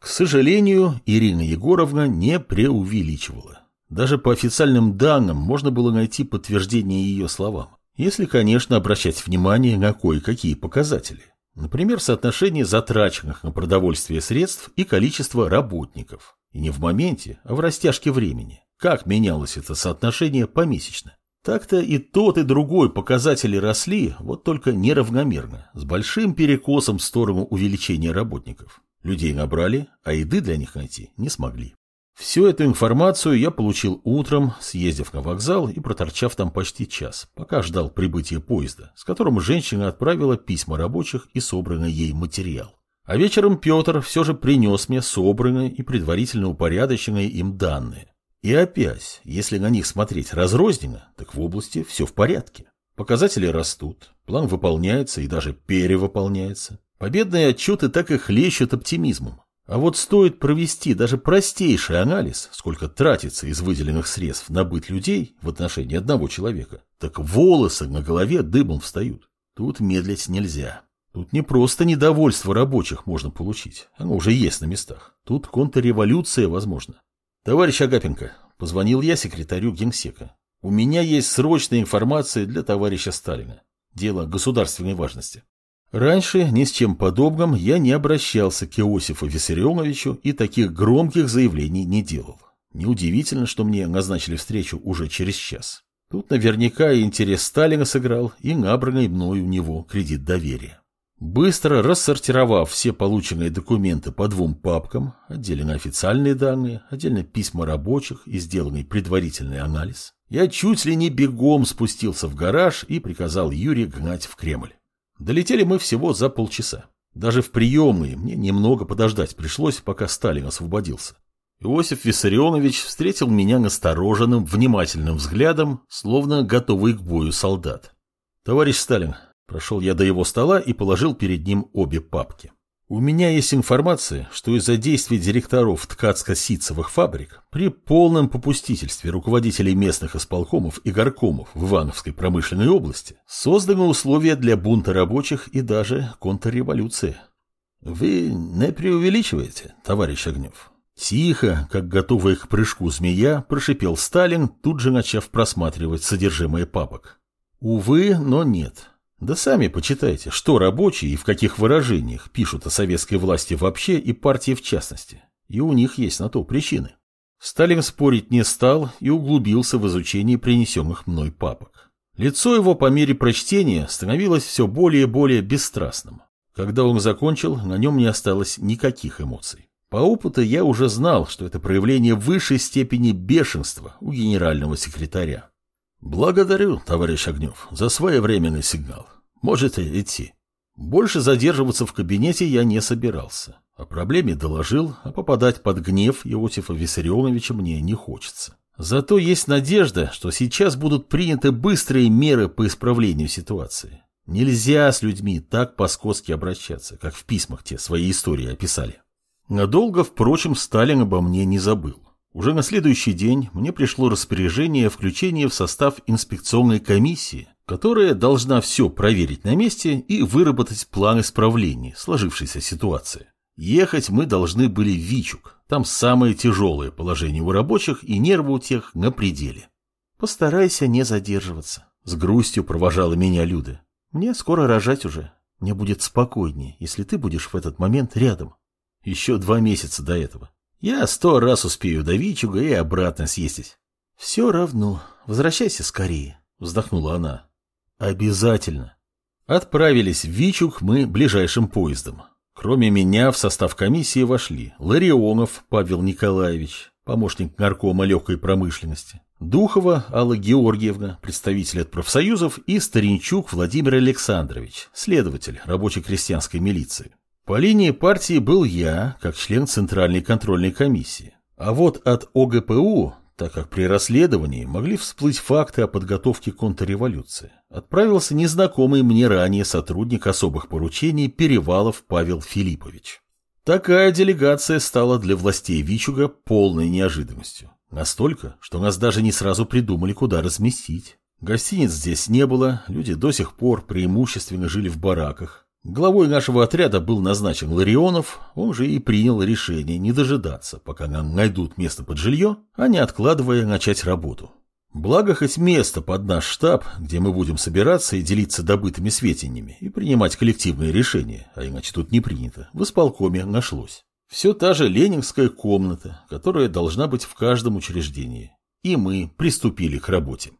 К сожалению, Ирина Егоровна не преувеличивала. Даже по официальным данным можно было найти подтверждение ее словам. Если, конечно, обращать внимание на кое-какие показатели. Например, соотношение затраченных на продовольствие средств и количество работников. И не в моменте, а в растяжке времени. Как менялось это соотношение помесячно. Так-то и тот, и другой показатели росли, вот только неравномерно, с большим перекосом в сторону увеличения работников. Людей набрали, а еды для них найти не смогли. Всю эту информацию я получил утром, съездив на вокзал и проторчав там почти час, пока ждал прибытия поезда, с которым женщина отправила письма рабочих и собранный ей материал. А вечером Петр все же принес мне собранные и предварительно упорядоченные им данные. И опять, если на них смотреть разрозненно, так в области все в порядке. Показатели растут, план выполняется и даже перевыполняется. Победные отчеты так и хлещут оптимизмом. А вот стоит провести даже простейший анализ, сколько тратится из выделенных средств на быт людей в отношении одного человека, так волосы на голове дыбом встают. Тут медлить нельзя. Тут не просто недовольство рабочих можно получить, оно уже есть на местах. Тут контрреволюция возможна. Товарищ Агапенко, позвонил я секретарю генсека. У меня есть срочная информация для товарища Сталина. Дело государственной важности. Раньше ни с чем подобным я не обращался к Иосифу Виссарионовичу и таких громких заявлений не делал. Неудивительно, что мне назначили встречу уже через час. Тут наверняка и интерес Сталина сыграл, и набранный мною у него кредит доверия. Быстро рассортировав все полученные документы по двум папкам, отдельно официальные данные, отдельно письма рабочих и сделанный предварительный анализ, я чуть ли не бегом спустился в гараж и приказал Юре гнать в Кремль. Долетели мы всего за полчаса. Даже в приемные мне немного подождать пришлось, пока Сталин освободился. Иосиф Виссарионович встретил меня настороженным, внимательным взглядом, словно готовый к бою солдат. «Товарищ Сталин», прошел я до его стола и положил перед ним обе папки. У меня есть информация, что из-за действий директоров ткацко-ситцевых фабрик при полном попустительстве руководителей местных исполкомов и горкомов в Ивановской промышленной области созданы условия для бунта рабочих и даже контрреволюции. Вы не преувеличиваете, товарищ Огнев? Тихо, как готовая к прыжку змея, прошипел Сталин, тут же начав просматривать содержимое папок. Увы, но нет. Да сами почитайте, что рабочие и в каких выражениях пишут о советской власти вообще и партии в частности. И у них есть на то причины. Сталин спорить не стал и углубился в изучение принесенных мной папок. Лицо его по мере прочтения становилось все более и более бесстрастным. Когда он закончил, на нем не осталось никаких эмоций. По опыту я уже знал, что это проявление высшей степени бешенства у генерального секретаря. Благодарю, товарищ Огнев, за своевременный сигнал. Можете идти. Больше задерживаться в кабинете я не собирался. О проблеме доложил, а попадать под гнев Иосифа Виссарионовича мне не хочется. Зато есть надежда, что сейчас будут приняты быстрые меры по исправлению ситуации. Нельзя с людьми так по-скотски обращаться, как в письмах те свои истории описали. Надолго, впрочем, Сталин обо мне не забыл. Уже на следующий день мне пришло распоряжение о включении в состав инспекционной комиссии, которая должна все проверить на месте и выработать план исправления сложившейся ситуации. Ехать мы должны были в Вичук, там самое тяжелое положение у рабочих и нервы у тех на пределе. Постарайся не задерживаться. С грустью провожала меня Люда. Мне скоро рожать уже. Мне будет спокойнее, если ты будешь в этот момент рядом. Еще два месяца до этого. Я сто раз успею до Вичуга и обратно съездить. Все равно. Возвращайся скорее, вздохнула она. Обязательно. Отправились в Вичуг мы ближайшим поездом. Кроме меня в состав комиссии вошли Ларионов Павел Николаевич, помощник наркома легкой промышленности, Духова Алла Георгиевна, представитель от профсоюзов, и Старинчук Владимир Александрович, следователь рабоче-крестьянской милиции. По линии партии был я, как член Центральной контрольной комиссии. А вот от ОГПУ, так как при расследовании могли всплыть факты о подготовке контрреволюции, отправился незнакомый мне ранее сотрудник особых поручений Перевалов Павел Филиппович. Такая делегация стала для властей Вичуга полной неожиданностью. Настолько, что нас даже не сразу придумали, куда разместить. Гостиниц здесь не было, люди до сих пор преимущественно жили в бараках. Главой нашего отряда был назначен Ларионов, он же и принял решение не дожидаться, пока нам найдут место под жилье, а не откладывая начать работу. Благо, хоть место под наш штаб, где мы будем собираться и делиться добытыми сведениями и принимать коллективные решения, а иначе тут не принято, в исполкоме нашлось. Все та же ленинская комната, которая должна быть в каждом учреждении. И мы приступили к работе.